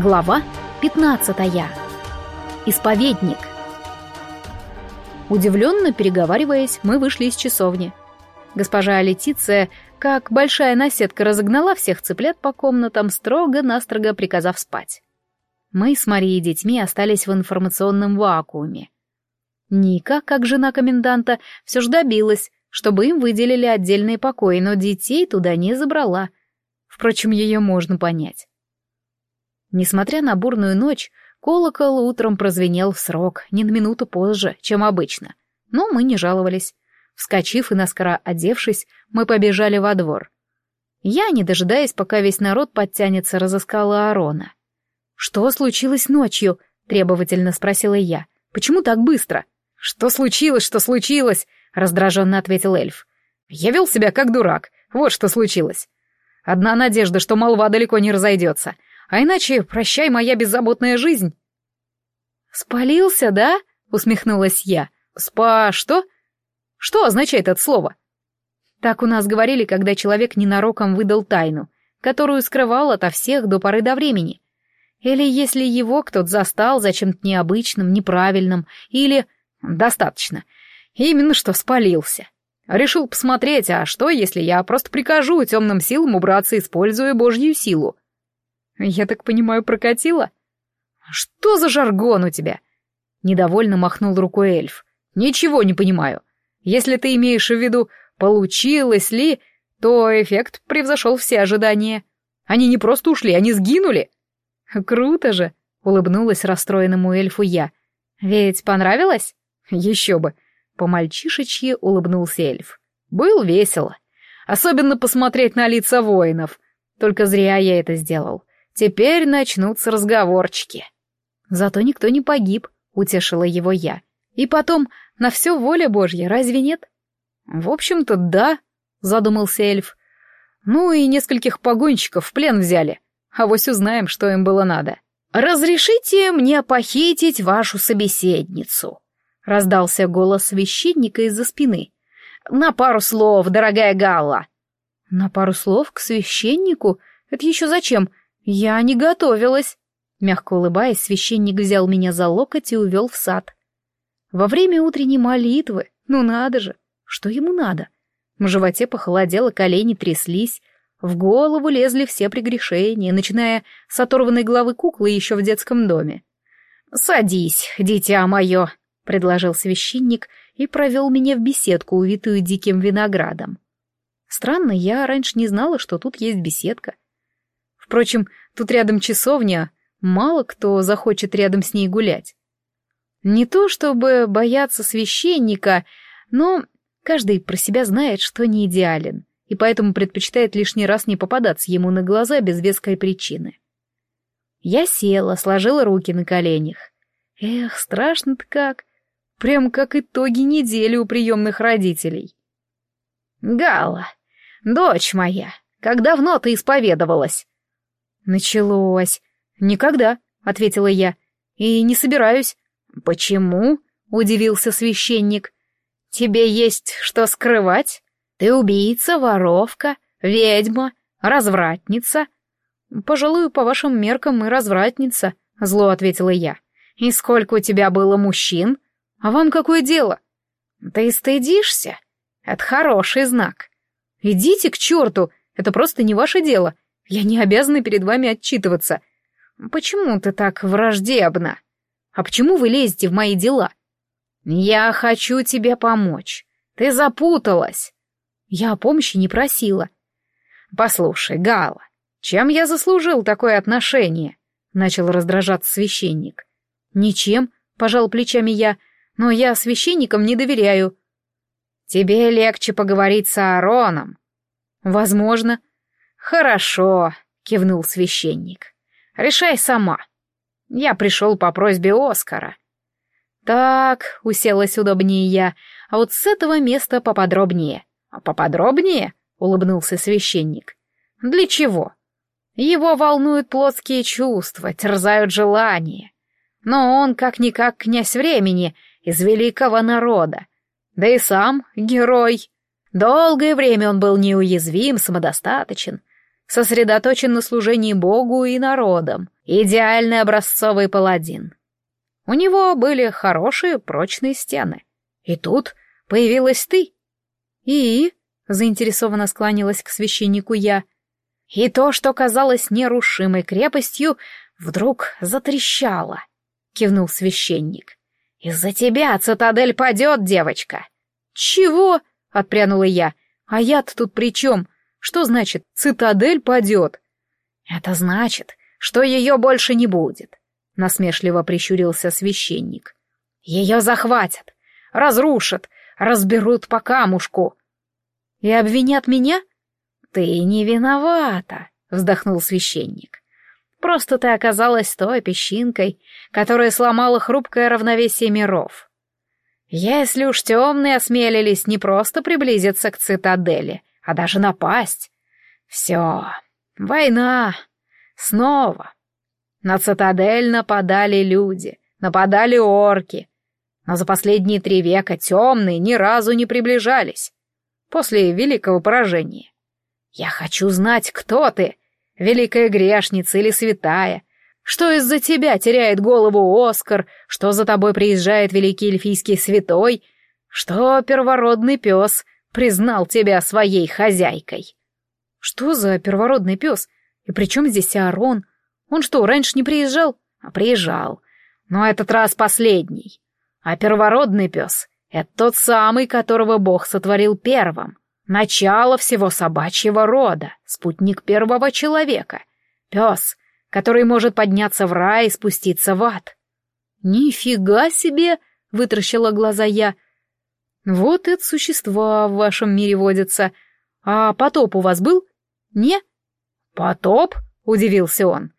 Глава 15. Исповедник. Удивленно переговариваясь, мы вышли из часовни. Госпожа Летиция, как большая наседка, разогнала всех цыплят по комнатам, строго-настрого приказав спать. Мы с Марией и детьми остались в информационном вакууме. Ника, как жена коменданта, все же добилась, чтобы им выделили отдельные покои, но детей туда не забрала. Впрочем, ее можно понять. Несмотря на бурную ночь, колокол утром прозвенел в срок, не на минуту позже, чем обычно. Но мы не жаловались. Вскочив и наскоро одевшись, мы побежали во двор. Я, не дожидаясь, пока весь народ подтянется, разыскала Арона. «Что случилось ночью?» — требовательно спросила я. «Почему так быстро?» «Что случилось, что случилось?» — раздраженно ответил эльф. «Я вел себя как дурак. Вот что случилось. Одна надежда, что молва далеко не разойдется. А иначе прощай моя беззаботная жизнь. Спалился, да? Усмехнулась я. Спа что? Что означает это слово? Так у нас говорили, когда человек ненароком выдал тайну, которую скрывал ото всех до поры до времени. Или если его кто-то застал за чем-то необычным, неправильным, или... Достаточно. Именно что спалился. Решил посмотреть, а что, если я просто прикажу темным силам убраться, используя божью силу? Я так понимаю, прокатило? Что за жаргон у тебя? Недовольно махнул рукой эльф. Ничего не понимаю. Если ты имеешь в виду, получилось ли, то эффект превзошел все ожидания. Они не просто ушли, они сгинули. Круто же, улыбнулась расстроенному эльфу я. Ведь понравилось? Еще бы. По-мальчишечьи улыбнулся эльф. Был весело. Особенно посмотреть на лица воинов. Только зря я это сделал. Теперь начнутся разговорчики. Зато никто не погиб, утешила его я. И потом, на все воля Божья, разве нет? В общем-то, да, задумался эльф. Ну и нескольких погонщиков в плен взяли. А вось узнаем, что им было надо. «Разрешите мне похитить вашу собеседницу», — раздался голос священника из-за спины. «На пару слов, дорогая Галла». «На пару слов к священнику? Это еще зачем? «Я не готовилась!» Мягко улыбаясь, священник взял меня за локоть и увел в сад. Во время утренней молитвы, ну надо же, что ему надо? В животе похолодело, колени тряслись, в голову лезли все прегрешения, начиная с оторванной головы куклы еще в детском доме. «Садись, дитя мое», — предложил священник и провел меня в беседку, увитую диким виноградом. Странно, я раньше не знала, что тут есть беседка. Впрочем, тут рядом часовня, мало кто захочет рядом с ней гулять. Не то чтобы бояться священника, но каждый про себя знает, что не идеален, и поэтому предпочитает лишний раз не попадаться ему на глаза без веской причины. Я села, сложила руки на коленях. Эх, страшно-то как. Прям как итоги недели у приемных родителей. «Гала, дочь моя, как давно ты исповедовалась?» «Началось. Никогда», — ответила я. «И не собираюсь». «Почему?» — удивился священник. «Тебе есть что скрывать? Ты убийца, воровка, ведьма, развратница». «Пожалуй, по вашим меркам и развратница», — зло ответила я. «И сколько у тебя было мужчин? А вам какое дело?» «Ты стыдишься? Это хороший знак». «Идите к черту, это просто не ваше дело. Я не обязана перед вами отчитываться. Почему ты так враждебна? А почему вы лезете в мои дела? Я хочу тебе помочь. Ты запуталась. Я о помощи не просила. Послушай, Гала, чем я заслужил такое отношение? Начал раздражаться священник. Ничем, пожал плечами я, но я священникам не доверяю. Тебе легче поговорить с Аароном. Возможно, «Хорошо», — кивнул священник. «Решай сама. Я пришел по просьбе Оскара». «Так», — уселась удобнее я, — «а вот с этого места поподробнее». «А поподробнее?» — улыбнулся священник. «Для чего?» «Его волнуют плотские чувства, терзают желания. Но он, как-никак, князь времени, из великого народа. Да и сам герой. Долгое время он был неуязвим, самодостаточен, сосредоточен на служении Богу и народам, идеальный образцовый паладин. У него были хорошие прочные стены. И тут появилась ты. И... Заинтересованно склонилась к священнику я. И то, что казалось нерушимой крепостью, вдруг затрещало, кивнул священник. Из-за тебя цитадель падет, девочка. Чего? Отпрянула я. А я-то тут при чем? Что значит цитадель падет? Это значит, что ее больше не будет. Насмешливо прищурился священник. Ее захватят, разрушат, разберут по камушку. И обвинят меня? Ты не виновата, вздохнул священник. Просто ты оказалась той песчинкой, которая сломала хрупкое равновесие миров. Если уж темные осмелились не просто приблизиться к цитадели, а даже напасть, все, война, снова. На цитадель нападали люди, нападали орки, но за последние три века темные ни разу не приближались. После великого поражения. Я хочу знать, кто ты, великая грешница или святая. Что из-за тебя теряет голову Оскар, что за тобой приезжает великий эльфийский святой, что первородный пес признал тебя своей хозяйкой. Что за первородный пес? И при чем здесь Аарон? Он что, раньше не приезжал? А приезжал. Но этот раз последний. А первородный пес — это тот самый, которого Бог сотворил первым. Начало всего собачьего рода, спутник первого человека. Пес, который может подняться в рай и спуститься в ад. «Нифига себе!» — вытращила глаза я. «Вот это существа в вашем мире водятся. А потоп у вас был? Не?» «Потоп?» — удивился он.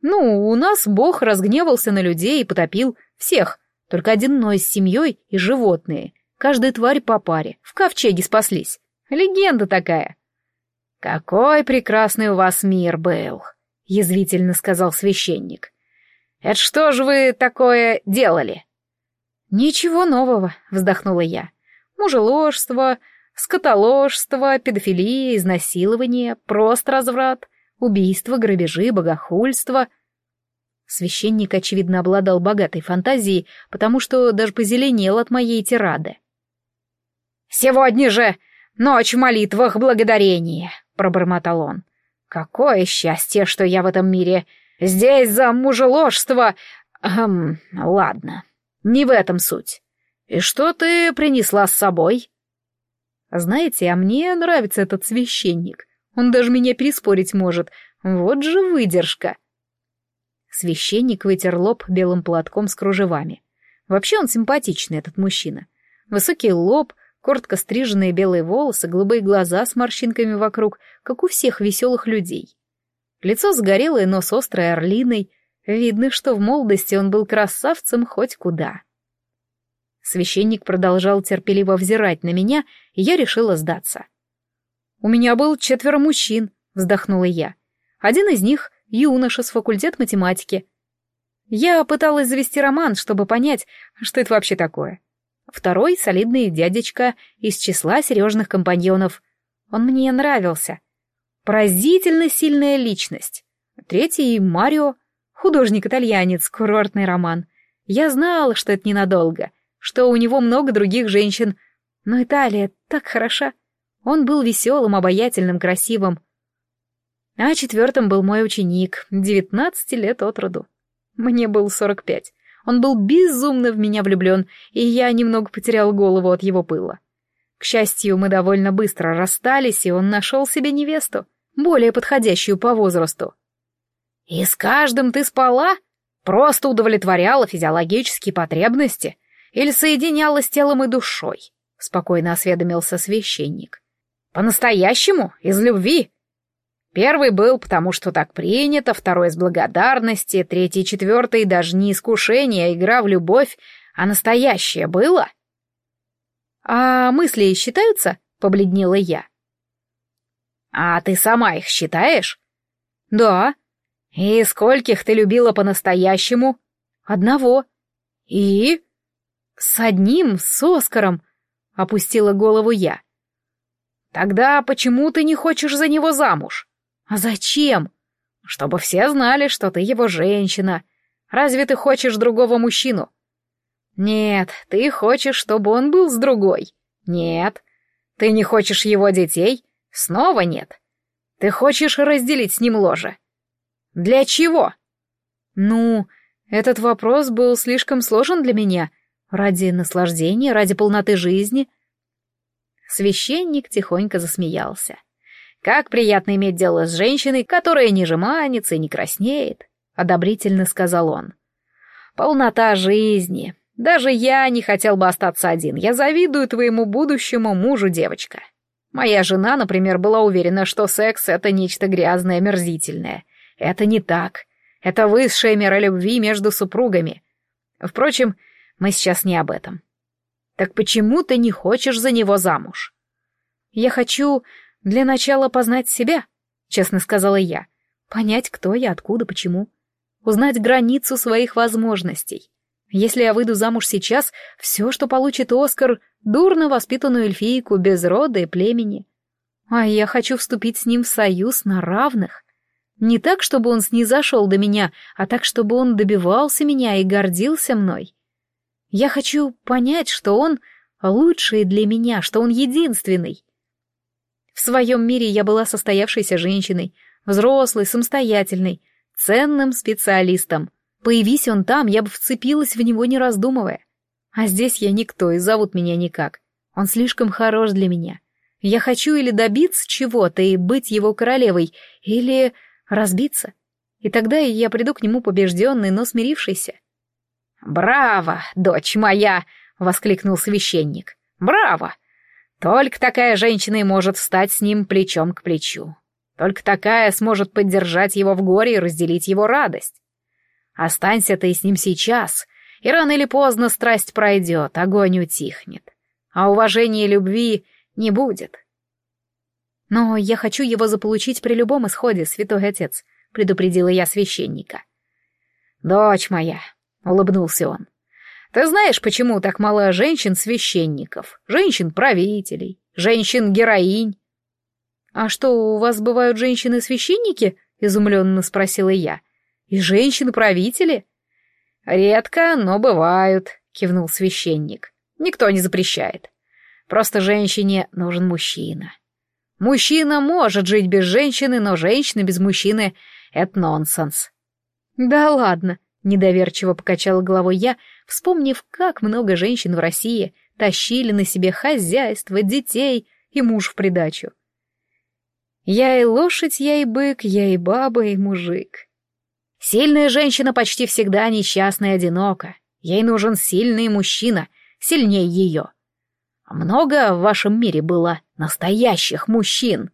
«Ну, у нас Бог разгневался на людей и потопил всех, только один Ной с семьей и животные. Каждая тварь по паре. В ковчеге спаслись. Легенда такая. «Какой прекрасный у вас мир был», — язвительно сказал священник. «Это что же вы такое делали?» «Ничего нового», — вздохнула я. «Мужеложство, скотоложство, педофилия, изнасилование, просто разврат, убийство, грабежи, богохульство — Священник, очевидно, обладал богатой фантазией, потому что даже позеленел от моей тирады. «Сегодня же ночь в молитвах благодарения», — пробормотал он. «Какое счастье, что я в этом мире. Здесь за мужеложство... Эм, ладно, не в этом суть. И что ты принесла с собой?» «Знаете, а мне нравится этот священник. Он даже меня переспорить может. Вот же выдержка». Священник вытер лоб белым платком с кружевами. Вообще он симпатичный, этот мужчина. Высокий лоб, коротко стриженные белые волосы, голубые глаза с морщинками вокруг, как у всех веселых людей. Лицо загорелое, но с острой орлиной. Видно, что в молодости он был красавцем хоть куда. Священник продолжал терпеливо взирать на меня, и я решила сдаться. «У меня был четверо мужчин», — вздохнула я. «Один из них юноша с факультет математики. Я пыталась завести роман, чтобы понять, что это вообще такое. Второй — солидный дядечка из числа Сережных компаньонов. Он мне нравился. Поразительно сильная личность. Третий — Марио, художник-итальянец, курортный роман. Я знала, что это ненадолго, что у него много других женщин. Но Италия так хороша. Он был веселым, обаятельным, красивым. А четвертым был мой ученик, девятнадцати лет от роду. Мне был сорок пять. Он был безумно в меня влюблен, и я немного потерял голову от его пыла. К счастью, мы довольно быстро расстались, и он нашел себе невесту, более подходящую по возрасту. «И с каждым ты спала? Просто удовлетворяла физиологические потребности? Или соединяла с телом и душой?» — спокойно осведомился священник. «По-настоящему? Из любви? Первый был, потому что так принято, второй из благодарности, третий четвертый даже не искушение, а игра в любовь, а настоящее было. «А мысли считаются?» — побледнела я. «А ты сама их считаешь?» «Да». «И скольких ты любила по-настоящему?» «Одного». «И?» «С одним, с Оскаром», — опустила голову я. «Тогда почему ты не хочешь за него замуж?» А зачем? Чтобы все знали, что ты его женщина. Разве ты хочешь другого мужчину? Нет, ты хочешь, чтобы он был с другой. Нет. Ты не хочешь его детей? Снова нет. Ты хочешь разделить с ним ложе. Для чего? Ну, этот вопрос был слишком сложен для меня. Ради наслаждения, ради полноты жизни. Священник тихонько засмеялся. Как приятно иметь дело с женщиной, которая не жеманится и не краснеет, одобрительно сказал он. Полнота жизни. Даже я не хотел бы остаться один. Я завидую твоему будущему мужу, девочка. Моя жена, например, была уверена, что секс — это нечто грязное, мерзительное. Это не так. Это высшая мера любви между супругами. Впрочем, мы сейчас не об этом. Так почему ты не хочешь за него замуж? Я хочу для начала познать себя, честно сказала я. Понять, кто я, откуда, почему. Узнать границу своих возможностей. Если я выйду замуж сейчас, все, что получит Оскар, дурно воспитанную эльфийку без рода и племени. А я хочу вступить с ним в союз на равных. Не так, чтобы он снизошел до меня, а так, чтобы он добивался меня и гордился мной. Я хочу понять, что он лучший для меня, что он единственный. В своем мире я была состоявшейся женщиной, взрослой, самостоятельной, ценным специалистом. Появись он там, я бы вцепилась в него, не раздумывая. А здесь я никто, и зовут меня никак. Он слишком хорош для меня. Я хочу или добиться чего-то и быть его королевой, или разбиться. И тогда я приду к нему побежденный, но смирившийся. «Браво, дочь моя!» — воскликнул священник. «Браво! Только такая женщина и может встать с ним плечом к плечу. Только такая сможет поддержать его в горе и разделить его радость. Останься ты с ним сейчас, и рано или поздно страсть пройдет, огонь утихнет, а уважения и любви не будет. «Но я хочу его заполучить при любом исходе, святой отец», — предупредила я священника. «Дочь моя», — улыбнулся он, — «ты знаешь, почему так мало женщин-священников, женщин-правителей, женщин-героинь?» «А что, у вас бывают женщины-священники?» — изумленно спросила я. «И женщины-правители?» «Редко, но бывают», — кивнул священник. «Никто не запрещает. Просто женщине нужен мужчина. Мужчина может жить без женщины, но женщина без мужчины — это нонсенс. Да ладно, недоверчиво покачала головой я, вспомнив, как много женщин в России тащили на себе хозяйство, детей и муж в придачу. Я и лошадь, я и бык, я и баба, и мужик. Сильная женщина почти всегда несчастна и одинока. Ей нужен сильный мужчина, сильнее ее. Много в вашем мире было настоящих мужчин.